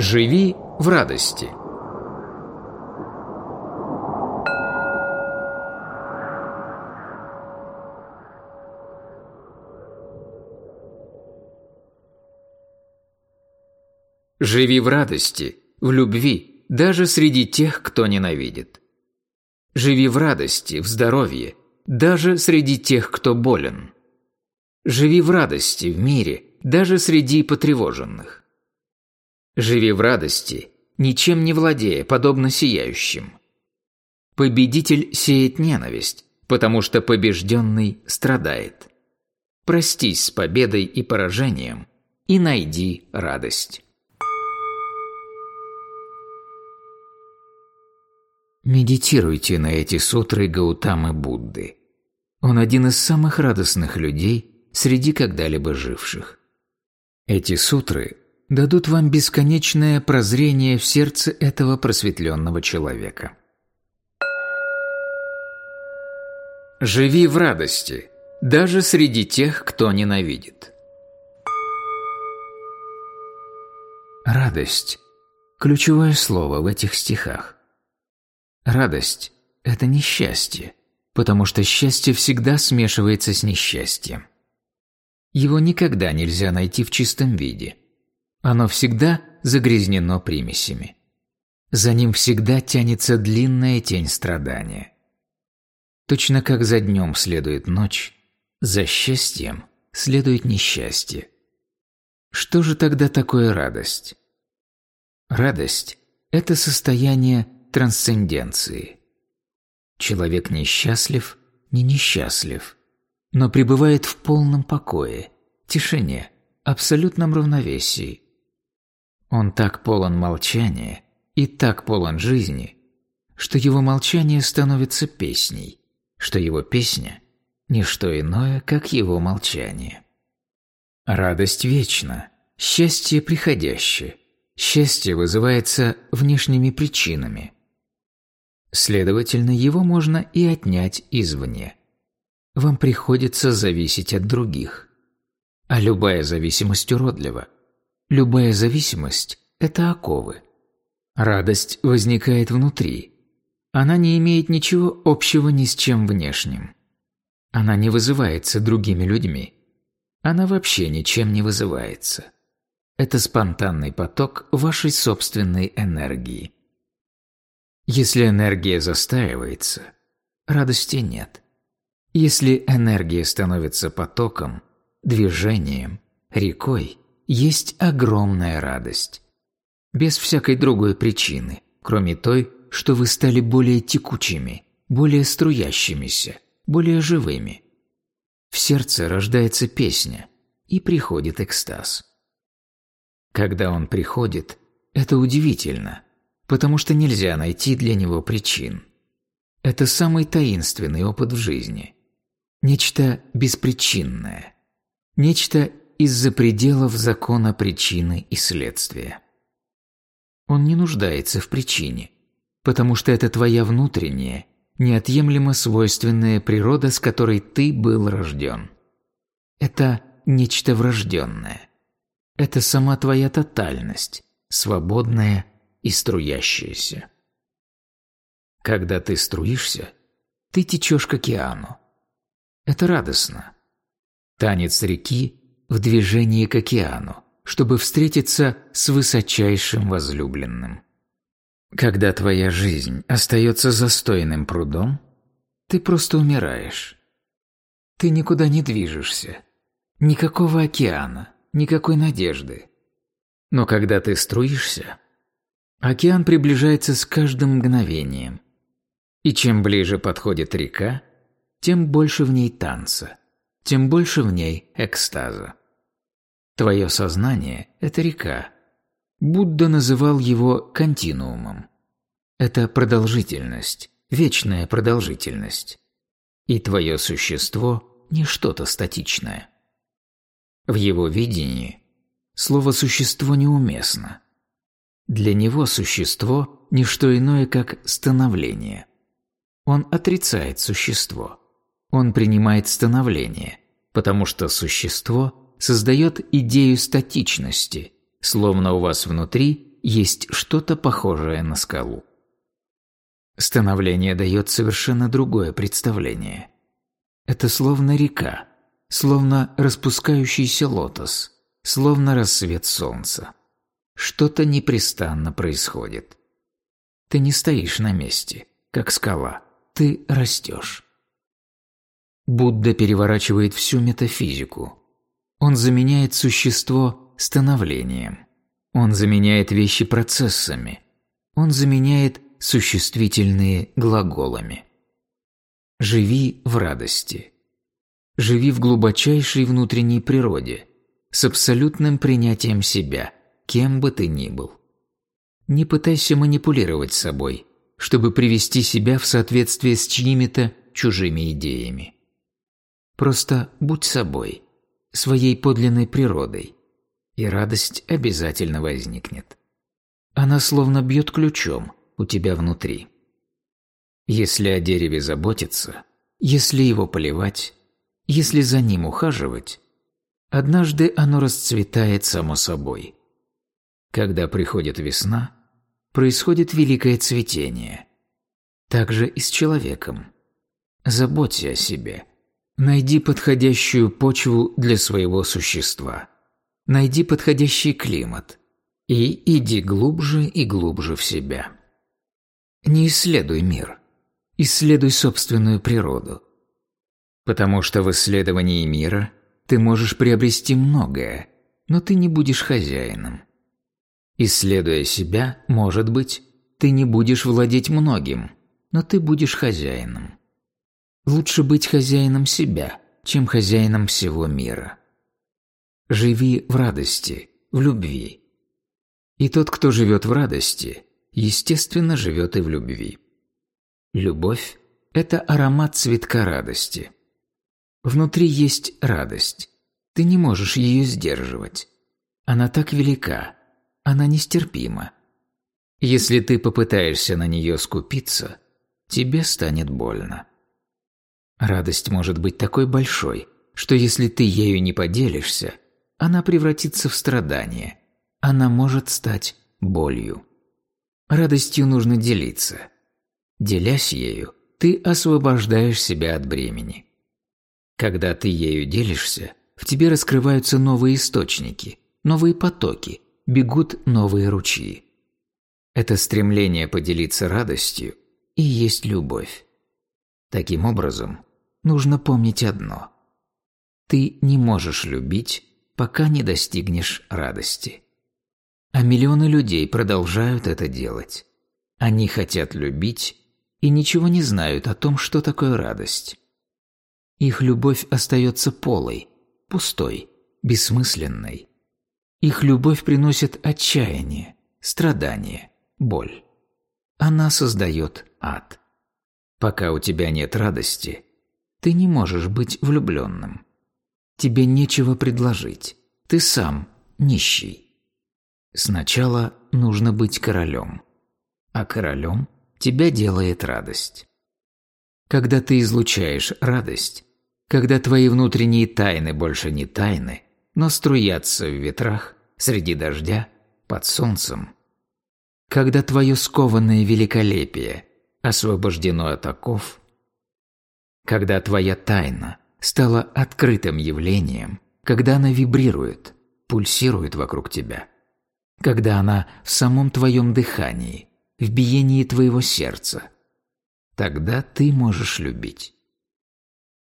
Живи в радости. Живи в радости, в любви, даже среди тех, кто ненавидит. Живи в радости, в здоровье, даже среди тех, кто болен. Живи в радости, в мире, даже среди потревоженных. Живи в радости, ничем не владея, подобно сияющим. Победитель сеет ненависть, потому что побежденный страдает. Простись с победой и поражением и найди радость. Медитируйте на эти сутры Гаутамы Будды. Он один из самых радостных людей среди когда-либо живших. Эти сутры дадут вам бесконечное прозрение в сердце этого просветленного человека. Живи в радости, даже среди тех, кто ненавидит. Радость – ключевое слово в этих стихах. Радость – это несчастье, потому что счастье всегда смешивается с несчастьем. Его никогда нельзя найти в чистом виде. Оно всегда загрязнено примесями. За ним всегда тянется длинная тень страдания. Точно как за днем следует ночь, за счастьем следует несчастье. Что же тогда такое радость? Радость – это состояние трансценденции. Человек несчастлив, не несчастлив, но пребывает в полном покое, тишине, абсолютном равновесии. Он так полон молчания и так полон жизни, что его молчание становится песней, что его песня – не что иное, как его молчание. Радость вечна, счастье приходящее, счастье вызывается внешними причинами – Следовательно, его можно и отнять извне. Вам приходится зависеть от других. А любая зависимость уродлива. Любая зависимость – это оковы. Радость возникает внутри. Она не имеет ничего общего ни с чем внешним. Она не вызывается другими людьми. Она вообще ничем не вызывается. Это спонтанный поток вашей собственной энергии. Если энергия застаивается, радости нет. Если энергия становится потоком, движением, рекой, есть огромная радость. Без всякой другой причины, кроме той, что вы стали более текучими, более струящимися, более живыми. В сердце рождается песня, и приходит экстаз. Когда он приходит, это удивительно – потому что нельзя найти для него причин. Это самый таинственный опыт в жизни. Нечто беспричинное. Нечто из-за пределов закона причины и следствия. Он не нуждается в причине, потому что это твоя внутренняя, неотъемлемо свойственная природа, с которой ты был рожден. Это нечто врожденное. Это сама твоя тотальность, свободная и струящееся. Когда ты струишься, ты течешь к океану. Это радостно. Танец реки в движении к океану, чтобы встретиться с высочайшим возлюбленным. Когда твоя жизнь остается застойным прудом, ты просто умираешь. Ты никуда не движешься. Никакого океана, никакой надежды. Но когда ты струишься, Океан приближается с каждым мгновением. И чем ближе подходит река, тем больше в ней танца, тем больше в ней экстаза. Твое сознание – это река. Будда называл его континуумом. Это продолжительность, вечная продолжительность. И твое существо – не что-то статичное. В его видении слово «существо» неуместно – для него существо – не что иное, как становление. Он отрицает существо. Он принимает становление, потому что существо создает идею статичности, словно у вас внутри есть что-то похожее на скалу. Становление дает совершенно другое представление. Это словно река, словно распускающийся лотос, словно рассвет солнца. Что-то непрестанно происходит. Ты не стоишь на месте, как скала, ты растешь. Будда переворачивает всю метафизику. Он заменяет существо становлением. Он заменяет вещи процессами. Он заменяет существительные глаголами. Живи в радости. Живи в глубочайшей внутренней природе, с абсолютным принятием себя, кем бы ты ни был. Не пытайся манипулировать собой, чтобы привести себя в соответствие с чьими-то чужими идеями. Просто будь собой, своей подлинной природой, и радость обязательно возникнет. Она словно бьет ключом у тебя внутри. Если о дереве заботиться, если его поливать, если за ним ухаживать, однажды оно расцветает само собой. Когда приходит весна, происходит великое цветение. Так же и с человеком. Заботься о себе. Найди подходящую почву для своего существа. Найди подходящий климат. И иди глубже и глубже в себя. Не исследуй мир. Исследуй собственную природу. Потому что в исследовании мира ты можешь приобрести многое, но ты не будешь хозяином. Исследуя себя, может быть, ты не будешь владеть многим, но ты будешь хозяином. Лучше быть хозяином себя, чем хозяином всего мира. Живи в радости, в любви. И тот, кто живет в радости, естественно, живет и в любви. Любовь – это аромат цветка радости – Внутри есть радость. Ты не можешь ее сдерживать. Она так велика. Она нестерпима. Если ты попытаешься на нее скупиться, тебе станет больно. Радость может быть такой большой, что если ты ею не поделишься, она превратится в страдание. Она может стать болью. Радостью нужно делиться. Делясь ею, ты освобождаешь себя от бремени. Когда ты ею делишься, в тебе раскрываются новые источники, новые потоки, бегут новые ручьи. Это стремление поделиться радостью и есть любовь. Таким образом, нужно помнить одно. Ты не можешь любить, пока не достигнешь радости. А миллионы людей продолжают это делать. Они хотят любить и ничего не знают о том, что такое радость. Их любовь остается полой, пустой, бессмысленной. Их любовь приносит отчаяние, страдание, боль. Она создает ад. Пока у тебя нет радости, ты не можешь быть влюбленным. Тебе нечего предложить. Ты сам нищий. Сначала нужно быть королем. А королем тебя делает радость. Когда ты излучаешь радость, когда твои внутренние тайны больше не тайны, но струятся в ветрах, среди дождя, под солнцем. Когда твое скованное великолепие освобождено от оков, когда твоя тайна стала открытым явлением, когда она вибрирует, пульсирует вокруг тебя, когда она в самом твоем дыхании, в биении твоего сердца, тогда ты можешь любить.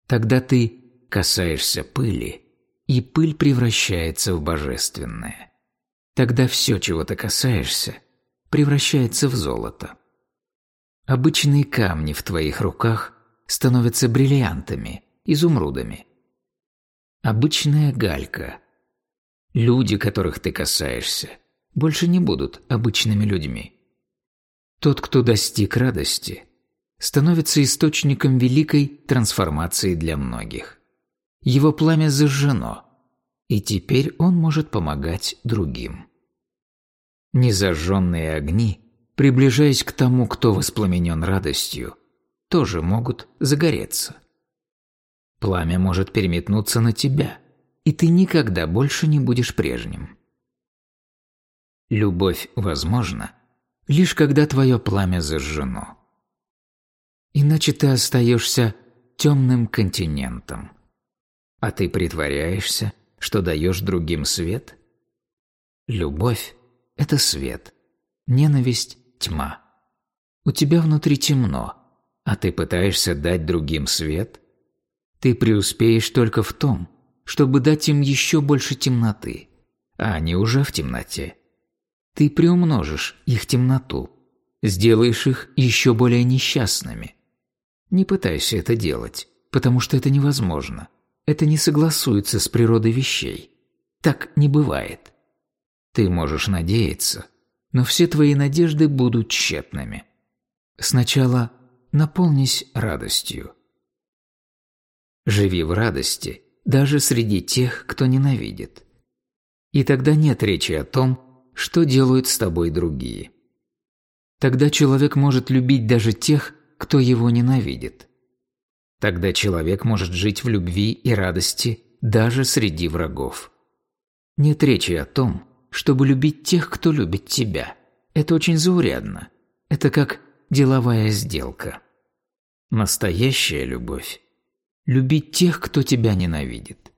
Тогда ты касаешься пыли, и пыль превращается в божественное. Тогда все, чего ты касаешься, превращается в золото. Обычные камни в твоих руках становятся бриллиантами, изумрудами. Обычная галька. Люди, которых ты касаешься, больше не будут обычными людьми. Тот, кто достиг радости, становится источником великой трансформации для многих. Его пламя зажжено, и теперь он может помогать другим. Незажженные огни, приближаясь к тому, кто воспламенен радостью, тоже могут загореться. Пламя может переметнуться на тебя, и ты никогда больше не будешь прежним. Любовь возможна, лишь когда твое пламя зажжено. Иначе ты остаешься темным континентом. А ты притворяешься, что даешь другим свет? Любовь – это свет, ненависть – тьма. У тебя внутри темно, а ты пытаешься дать другим свет? Ты преуспеешь только в том, чтобы дать им еще больше темноты, а они уже в темноте. Ты приумножишь их темноту, сделаешь их еще более несчастными. Не пытайся это делать, потому что это невозможно – это не согласуется с природой вещей. Так не бывает. Ты можешь надеяться, но все твои надежды будут тщетными. Сначала наполнись радостью. Живи в радости даже среди тех, кто ненавидит. И тогда нет речи о том, что делают с тобой другие. Тогда человек может любить даже тех, кто его ненавидит. Тогда человек может жить в любви и радости даже среди врагов. Нет речи о том, чтобы любить тех, кто любит тебя. Это очень заурядно. Это как деловая сделка. Настоящая любовь – любить тех, кто тебя ненавидит.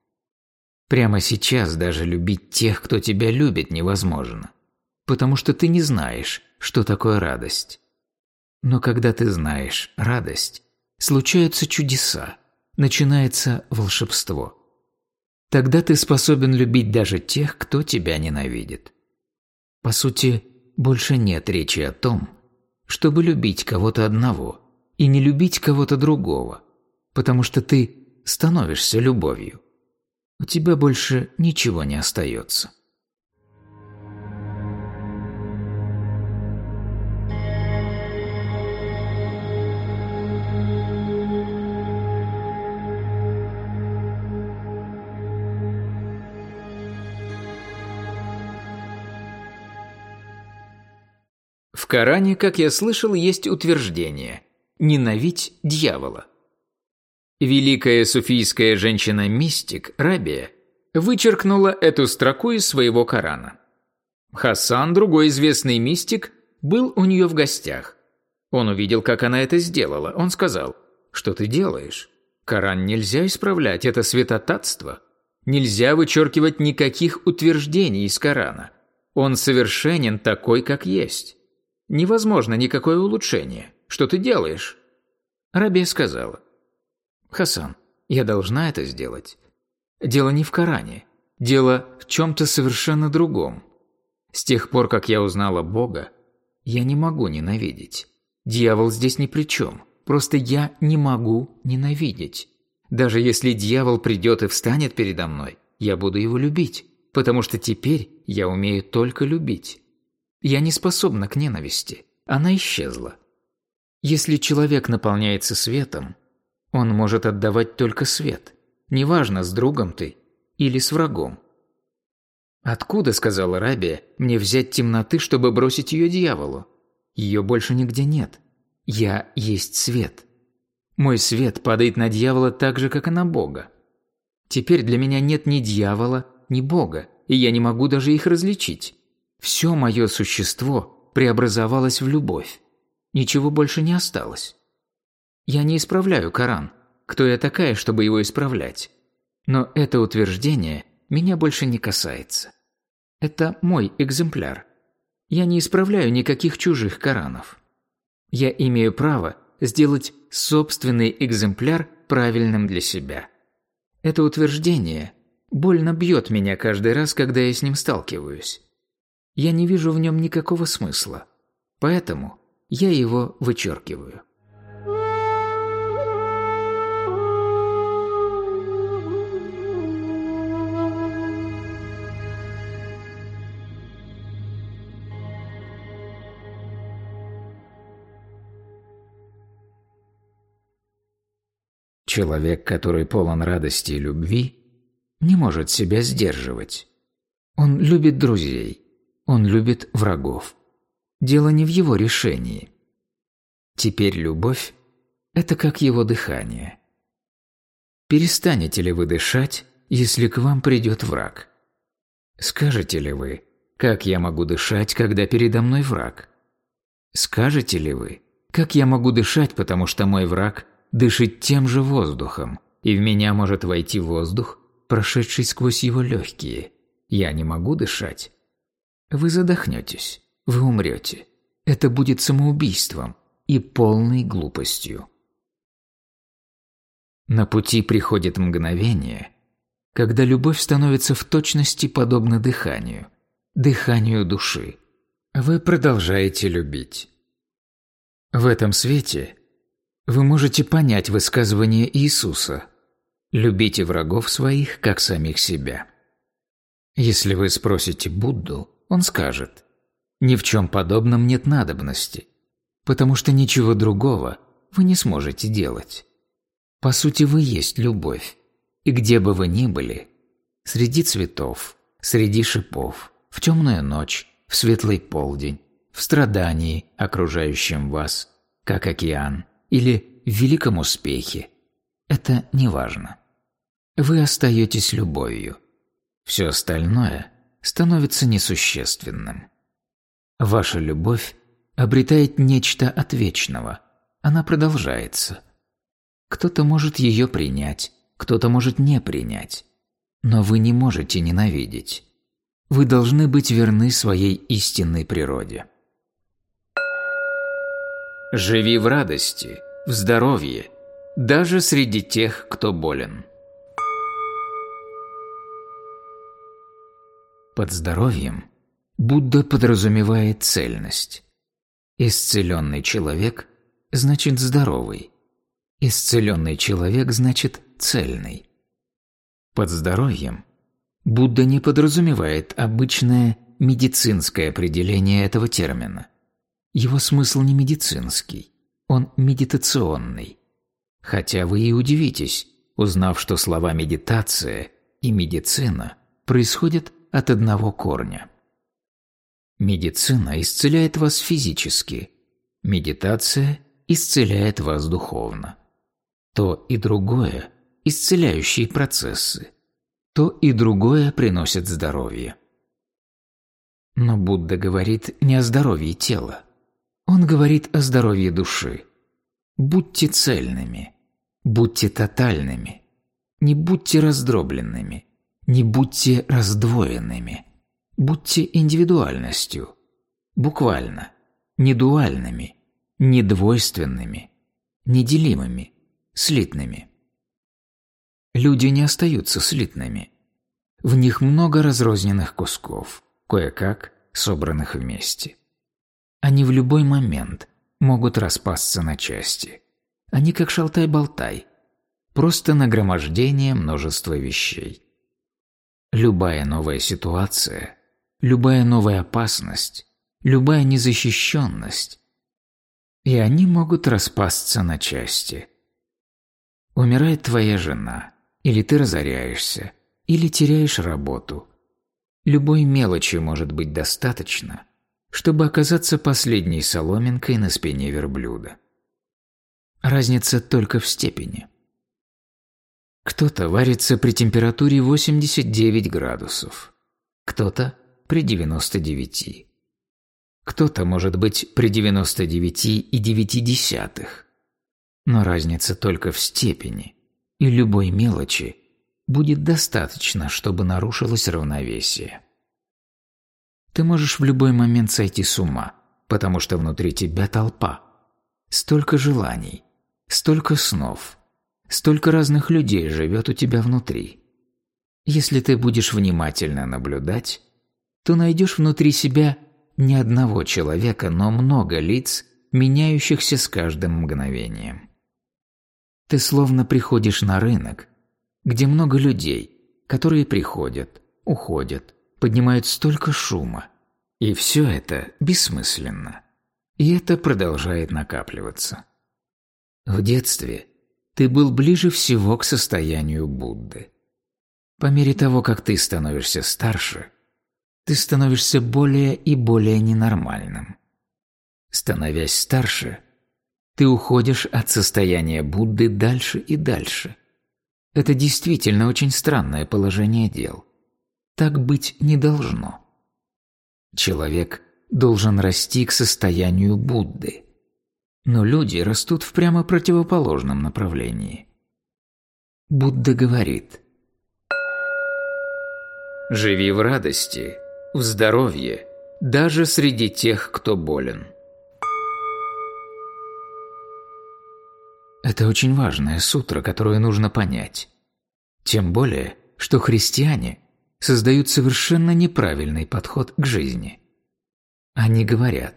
Прямо сейчас даже любить тех, кто тебя любит, невозможно, потому что ты не знаешь, что такое радость. Но когда ты знаешь радость, случаются чудеса, начинается волшебство. Тогда ты способен любить даже тех, кто тебя ненавидит. По сути, больше нет речи о том, чтобы любить кого-то одного и не любить кого-то другого, потому что ты становишься любовью. У тебя больше ничего не остается. Коране, как я слышал, есть утверждение «ненавидь дьявола». Великая суфийская женщина-мистик Рабия вычеркнула эту строку из своего Корана. Хасан, другой известный мистик, был у нее в гостях. Он увидел, как она это сделала. Он сказал, «Что ты делаешь? Коран нельзя исправлять, это святотатство. Нельзя вычеркивать никаких утверждений из Корана. Он совершенен такой, как есть». Невозможно никакое улучшение. Что ты делаешь?» Рабия сказала. «Хасан, я должна это сделать. Дело не в Коране. Дело в чем-то совершенно другом. С тех пор, как я узнала Бога, я не могу ненавидеть. Дьявол здесь ни при чем. Просто я не могу ненавидеть. Даже если дьявол придет и встанет передо мной, я буду его любить, потому что теперь я умею только любить. Я не способна к ненависти. Она исчезла. Если человек наполняется светом, он может отдавать только свет. Неважно, с другом ты или с врагом. «Откуда, — сказала Рабия, — мне взять темноты, чтобы бросить ее дьяволу? Ее больше нигде нет. Я есть свет. Мой свет падает на дьявола так же, как и на Бога. Теперь для меня нет ни дьявола, ни Бога, и я не могу даже их различить. Все мое существо преобразовалось в любовь. Ничего больше не осталось. Я не исправляю Коран. Кто я такая, чтобы его исправлять? Но это утверждение меня больше не касается. Это мой экземпляр. Я не исправляю никаких чужих Коранов. Я имею право сделать собственный экземпляр правильным для себя. Это утверждение больно бьет меня каждый раз, когда я с ним сталкиваюсь. Я не вижу в нем никакого смысла, поэтому я его вычеркиваю. Человек, который полон радости и любви, не может себя сдерживать. Он любит друзей, он любит врагов. Дело не в его решении. Теперь любовь – это как его дыхание. Перестанете ли вы дышать, если к вам придет враг? Скажете ли вы, Как я могу дышать, когда передо мной враг? Скажете ли вы, как я могу дышать, потому что мой враг дышит тем же воздухом, и в меня может войти воздух, прошедший сквозь его легкие. Я не могу дышать. Вы задохнетесь, вы умрете. Это будет самоубийством и полной глупостью. На пути приходит мгновение, когда любовь становится в точности подобна дыханию, дыханию души. Вы продолжаете любить. В этом свете вы можете понять высказывание Иисуса «Любите врагов своих, как самих себя». Если вы спросите Будду, он скажет «Ни в чем подобном нет надобности, потому что ничего другого вы не сможете делать. По сути, вы есть любовь, и где бы вы ни были, среди цветов, среди шипов, в темную ночь, в светлый полдень, в страдании, окружающем вас, как океан, или в великом успехе. Это не важно. Вы остаетесь любовью. Все остальное становится несущественным. Ваша любовь обретает нечто от вечного. Она продолжается. Кто-то может ее принять, кто-то может не принять. Но вы не можете ненавидеть. Вы должны быть верны своей истинной природе. Живи в радости, в здоровье, даже среди тех, кто болен. Под здоровьем Будда подразумевает цельность. Исцеленный человек значит здоровый. Исцеленный человек значит цельный. Под здоровьем Будда не подразумевает обычное медицинское определение этого термина. Его смысл не медицинский, он медитационный. Хотя вы и удивитесь, узнав, что слова «медитация» и «медицина» происходят от одного корня. Медицина исцеляет вас физически, медитация исцеляет вас духовно. То и другое – исцеляющие процессы. То и другое приносит здоровье. Но Будда говорит не о здоровье тела. Он говорит о здоровье души. Будьте цельными, будьте тотальными, не будьте раздробленными, не будьте раздвоенными – Будьте индивидуальностью, буквально, не дуальными, не двойственными, неделимыми, слитными. Люди не остаются слитными. В них много разрозненных кусков, кое-как собранных вместе. Они в любой момент могут распасться на части. Они как шалтай-болтай, просто нагромождение множества вещей. Любая новая ситуация любая новая опасность, любая незащищенность, и они могут распасться на части. Умирает твоя жена, или ты разоряешься, или теряешь работу. Любой мелочи может быть достаточно, чтобы оказаться последней соломинкой на спине верблюда. Разница только в степени. Кто-то варится при температуре 89 градусов, кто-то при 99. Кто-то может быть при 99 и 9 десятых. Но разница только в степени, и любой мелочи будет достаточно, чтобы нарушилось равновесие. Ты можешь в любой момент сойти с ума, потому что внутри тебя толпа. Столько желаний, столько снов, столько разных людей живет у тебя внутри. Если ты будешь внимательно наблюдать, то найдешь внутри себя не одного человека, но много лиц, меняющихся с каждым мгновением. Ты словно приходишь на рынок, где много людей, которые приходят, уходят, поднимают столько шума. И все это бессмысленно. И это продолжает накапливаться. В детстве ты был ближе всего к состоянию Будды. По мере того, как ты становишься старше – ты становишься более и более ненормальным. Становясь старше, ты уходишь от состояния Будды дальше и дальше. Это действительно очень странное положение дел. Так быть не должно. Человек должен расти к состоянию Будды. Но люди растут в прямо противоположном направлении. Будда говорит «Живи в радости, в здоровье, даже среди тех, кто болен». Это очень важная сутра, которую нужно понять. Тем более, что христиане создают совершенно неправильный подход к жизни. Они говорят,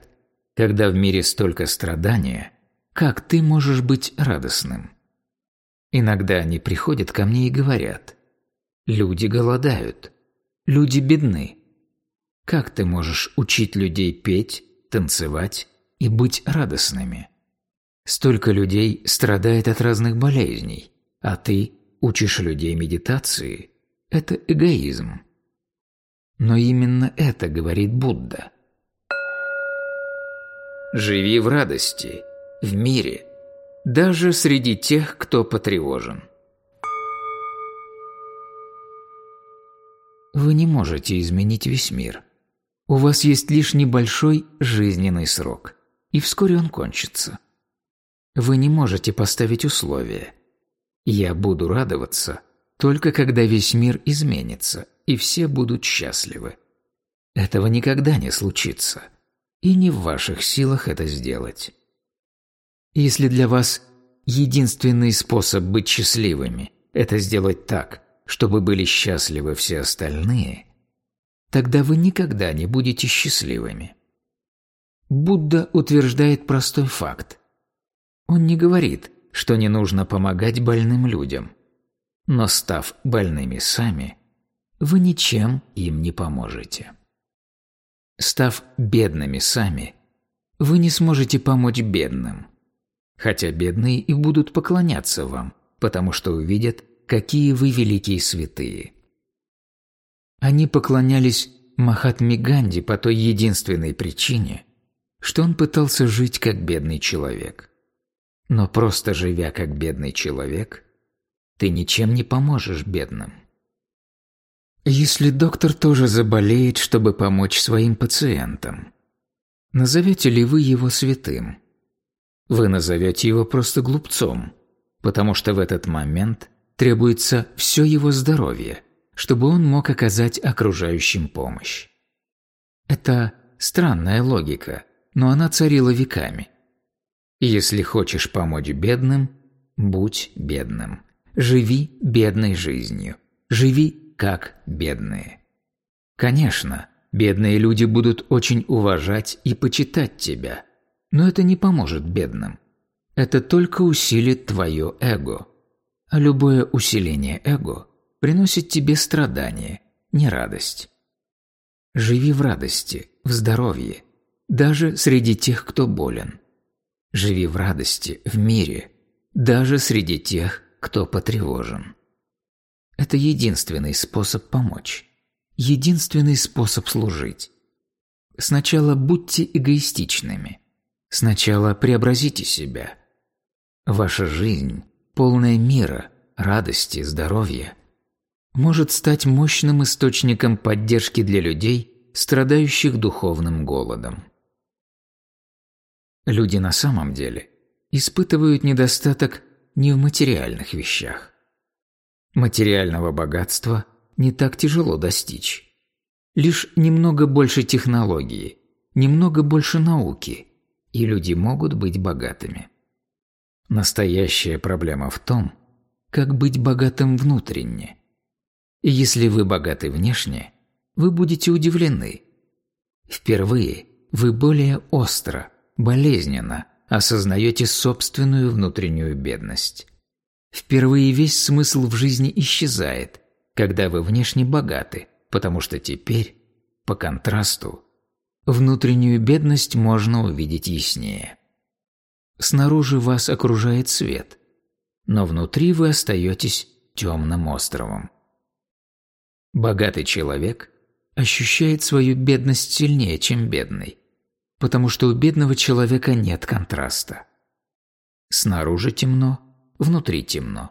когда в мире столько страдания, как ты можешь быть радостным? Иногда они приходят ко мне и говорят, люди голодают, люди бедны. Как ты можешь учить людей петь, танцевать и быть радостными? Столько людей страдает от разных болезней, а ты учишь людей медитации. Это эгоизм. Но именно это говорит Будда. Живи в радости, в мире, даже среди тех, кто потревожен. Вы не можете изменить весь мир. У вас есть лишь небольшой жизненный срок, и вскоре он кончится. Вы не можете поставить условия. Я буду радоваться только когда весь мир изменится, и все будут счастливы. Этого никогда не случится, и не в ваших силах это сделать. Если для вас единственный способ быть счастливыми – это сделать так, чтобы были счастливы все остальные, тогда вы никогда не будете счастливыми. Будда утверждает простой факт – он не говорит, что не нужно помогать больным людям. Но став больными сами, вы ничем им не поможете. Став бедными сами, вы не сможете помочь бедным. Хотя бедные и будут поклоняться вам, потому что увидят, какие вы великие святые. Они поклонялись Махатме Ганди по той единственной причине, что он пытался жить как бедный человек – но просто живя как бедный человек, ты ничем не поможешь бедным. Если доктор тоже заболеет, чтобы помочь своим пациентам, назовете ли вы его святым? Вы назовете его просто глупцом, потому что в этот момент требуется все его здоровье, чтобы он мог оказать окружающим помощь. Это странная логика, но она царила веками. Если хочешь помочь бедным, будь бедным. Живи бедной жизнью. Живи как бедные. Конечно, бедные люди будут очень уважать и почитать тебя, но это не поможет бедным. Это только усилит твое эго. А любое усиление эго приносит тебе страдания, не радость. Живи в радости, в здоровье, даже среди тех, кто болен – Живи в радости, в мире, даже среди тех, кто потревожен. Это единственный способ помочь. Единственный способ служить. Сначала будьте эгоистичными. Сначала преобразите себя. Ваша жизнь, полная мира, радости, здоровья, может стать мощным источником поддержки для людей, страдающих духовным голодом. Люди на самом деле испытывают недостаток не в материальных вещах. Материального богатства не так тяжело достичь. Лишь немного больше технологии, немного больше науки, и люди могут быть богатыми. Настоящая проблема в том, как быть богатым внутренне. И если вы богаты внешне, вы будете удивлены. Впервые вы более остро, болезненно осознаете собственную внутреннюю бедность. Впервые весь смысл в жизни исчезает, когда вы внешне богаты, потому что теперь, по контрасту, внутреннюю бедность можно увидеть яснее. Снаружи вас окружает свет, но внутри вы остаетесь темным островом. Богатый человек ощущает свою бедность сильнее, чем бедный потому что у бедного человека нет контраста. Снаружи темно, внутри темно.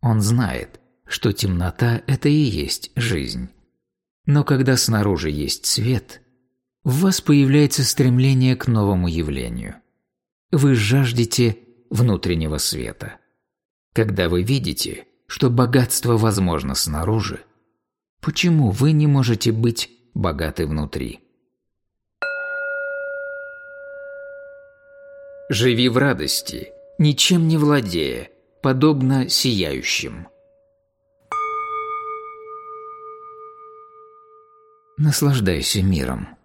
Он знает, что темнота – это и есть жизнь. Но когда снаружи есть свет, в вас появляется стремление к новому явлению. Вы жаждете внутреннего света. Когда вы видите, что богатство возможно снаружи, почему вы не можете быть богаты внутри? Живи в радости, ничем не владея, подобно сияющим. Наслаждайся миром.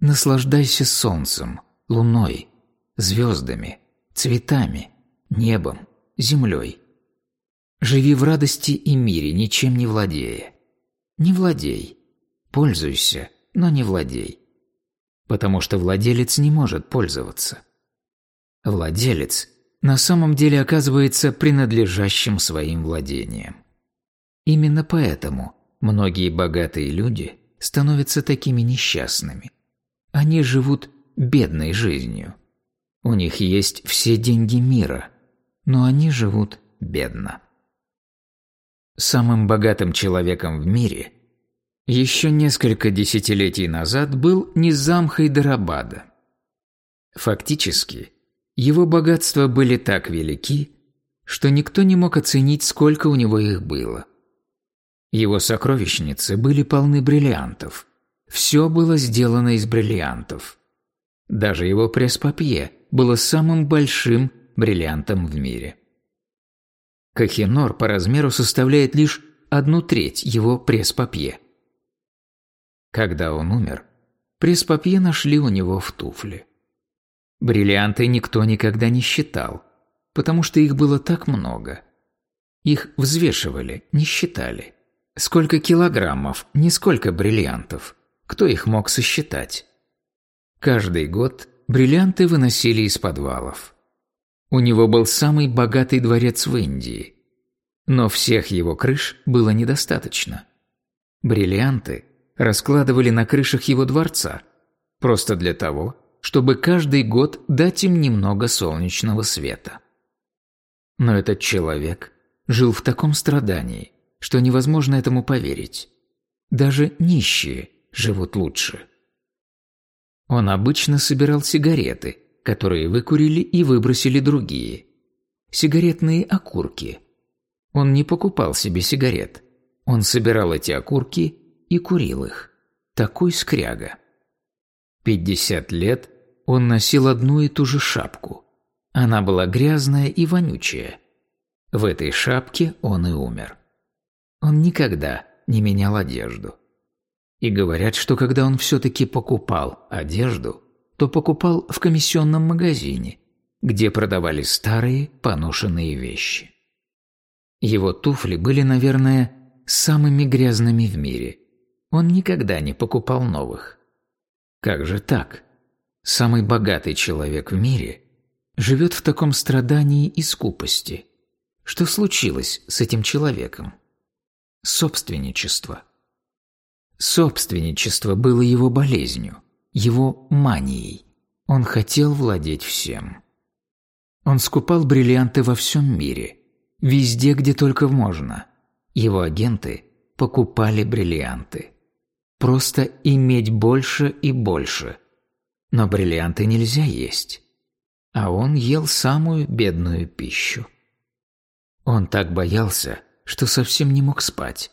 Наслаждайся солнцем, луной, звездами, цветами, небом, землей. Живи в радости и мире, ничем не владея. Не владей. Пользуйся, но не владей. Потому что владелец не может пользоваться. Владелец на самом деле оказывается принадлежащим своим владением. Именно поэтому многие богатые люди становятся такими несчастными. Они живут бедной жизнью. У них есть все деньги мира, но они живут бедно. Самым богатым человеком в мире еще несколько десятилетий назад был Низам Хайдарабада. Фактически, его богатства были так велики, что никто не мог оценить, сколько у него их было. Его сокровищницы были полны бриллиантов. Все было сделано из бриллиантов. Даже его пресс-папье было самым большим бриллиантом в мире. Кахинор по размеру составляет лишь одну треть его пресс-папье. Когда он умер, пресс-папье нашли у него в туфле. Бриллианты никто никогда не считал, потому что их было так много. Их взвешивали, не считали. Сколько килограммов, не сколько бриллиантов. Кто их мог сосчитать? Каждый год бриллианты выносили из подвалов. У него был самый богатый дворец в Индии. Но всех его крыш было недостаточно. Бриллианты раскладывали на крышах его дворца, просто для того, чтобы каждый год дать им немного солнечного света. Но этот человек жил в таком страдании, что невозможно этому поверить. Даже нищие живут лучше. Он обычно собирал сигареты, которые выкурили и выбросили другие. Сигаретные окурки. Он не покупал себе сигарет. Он собирал эти окурки и курил их. Такой скряга. Пятьдесят лет он носил одну и ту же шапку. Она была грязная и вонючая. В этой шапке он и умер. Он никогда не менял одежду. И говорят, что когда он все-таки покупал одежду, то покупал в комиссионном магазине, где продавали старые поношенные вещи. Его туфли были, наверное, самыми грязными в мире. Он никогда не покупал новых. Как же так? Самый богатый человек в мире живет в таком страдании и скупости. Что случилось с этим человеком? Собственничество. Собственничество было его болезнью, его манией. Он хотел владеть всем. Он скупал бриллианты во всем мире, везде, где только можно. Его агенты покупали бриллианты. Просто иметь больше и больше – но бриллианты нельзя есть. А он ел самую бедную пищу. Он так боялся, что совсем не мог спать.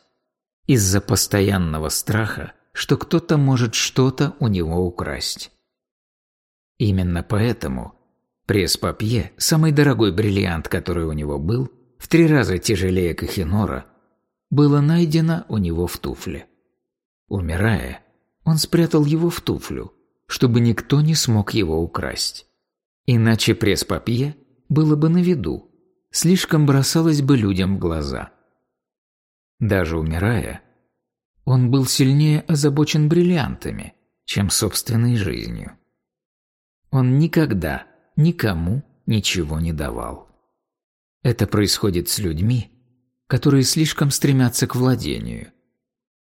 Из-за постоянного страха, что кто-то может что-то у него украсть. Именно поэтому пресс-папье, самый дорогой бриллиант, который у него был, в три раза тяжелее Кахинора, было найдено у него в туфле. Умирая, он спрятал его в туфлю, чтобы никто не смог его украсть. Иначе пресс-папье было бы на виду, слишком бросалось бы людям в глаза. Даже умирая, он был сильнее озабочен бриллиантами, чем собственной жизнью. Он никогда никому ничего не давал. Это происходит с людьми, которые слишком стремятся к владению.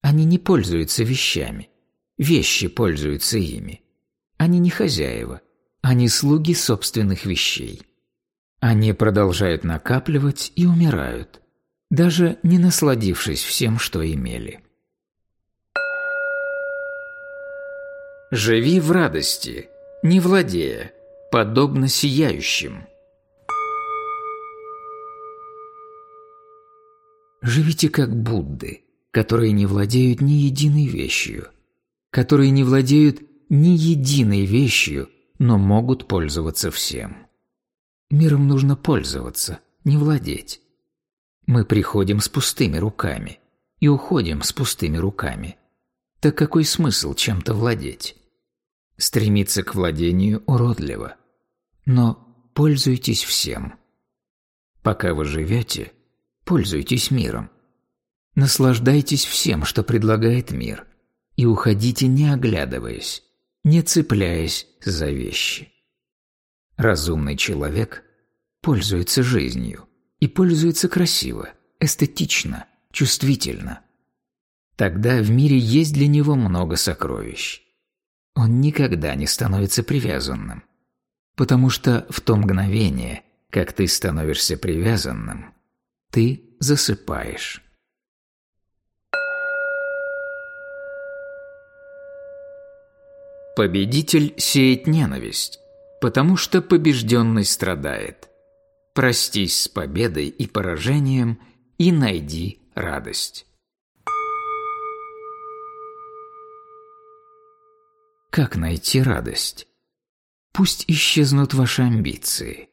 Они не пользуются вещами – Вещи пользуются ими. Они не хозяева, они слуги собственных вещей. Они продолжают накапливать и умирают, даже не насладившись всем, что имели. Живи в радости, не владея, подобно сияющим. Живите как Будды, которые не владеют ни единой вещью, которые не владеют ни единой вещью, но могут пользоваться всем. Миром нужно пользоваться, не владеть. Мы приходим с пустыми руками и уходим с пустыми руками. Так какой смысл чем-то владеть? Стремиться к владению уродливо. Но пользуйтесь всем. Пока вы живете, пользуйтесь миром. Наслаждайтесь всем, что предлагает мир, и уходите не оглядываясь, не цепляясь за вещи. Разумный человек пользуется жизнью и пользуется красиво, эстетично, чувствительно. Тогда в мире есть для него много сокровищ он никогда не становится привязанным. Потому что в то мгновение, как ты становишься привязанным, ты засыпаешь. Победитель сеет ненависть, потому что побежденный страдает. Простись с победой и поражением и найди радость. Как найти радость? Пусть исчезнут ваши амбиции.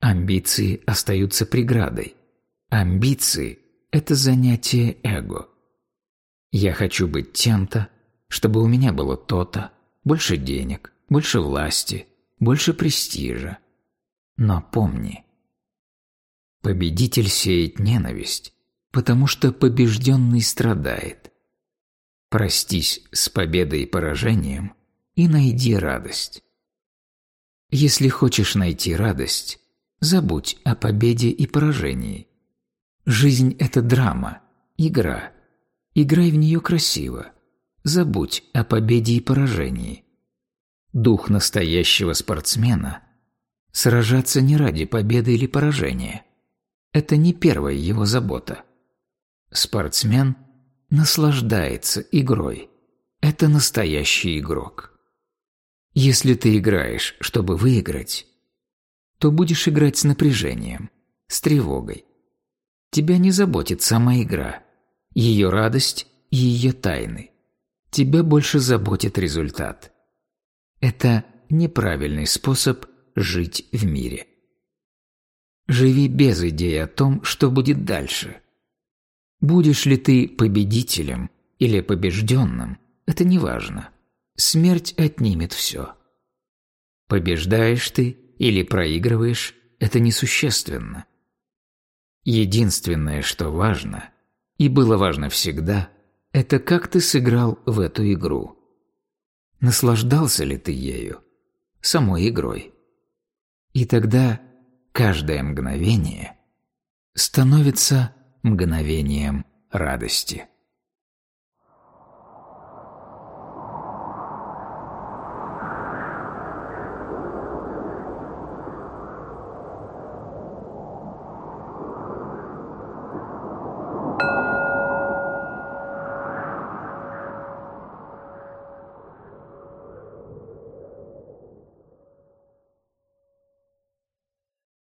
Амбиции остаются преградой. Амбиции – это занятие эго. Я хочу быть тем-то, чтобы у меня было то-то, больше денег, больше власти, больше престижа. Но помни, победитель сеет ненависть, потому что побежденный страдает. Простись с победой и поражением – и найди радость. Если хочешь найти радость, забудь о победе и поражении. Жизнь – это драма, игра. Играй в нее красиво. Забудь о победе и поражении. Дух настоящего спортсмена – сражаться не ради победы или поражения. Это не первая его забота. Спортсмен наслаждается игрой. Это настоящий игрок. Если ты играешь, чтобы выиграть, то будешь играть с напряжением, с тревогой. Тебя не заботит сама игра, ее радость и ее тайны. Тебя больше заботит результат. Это неправильный способ жить в мире. Живи без идеи о том, что будет дальше. Будешь ли ты победителем или побежденным, это не важно. Смерть отнимет все. Побеждаешь ты или проигрываешь – это несущественно. Единственное, что важно, и было важно всегда, это как ты сыграл в эту игру. Наслаждался ли ты ею, самой игрой? И тогда каждое мгновение становится мгновением радости.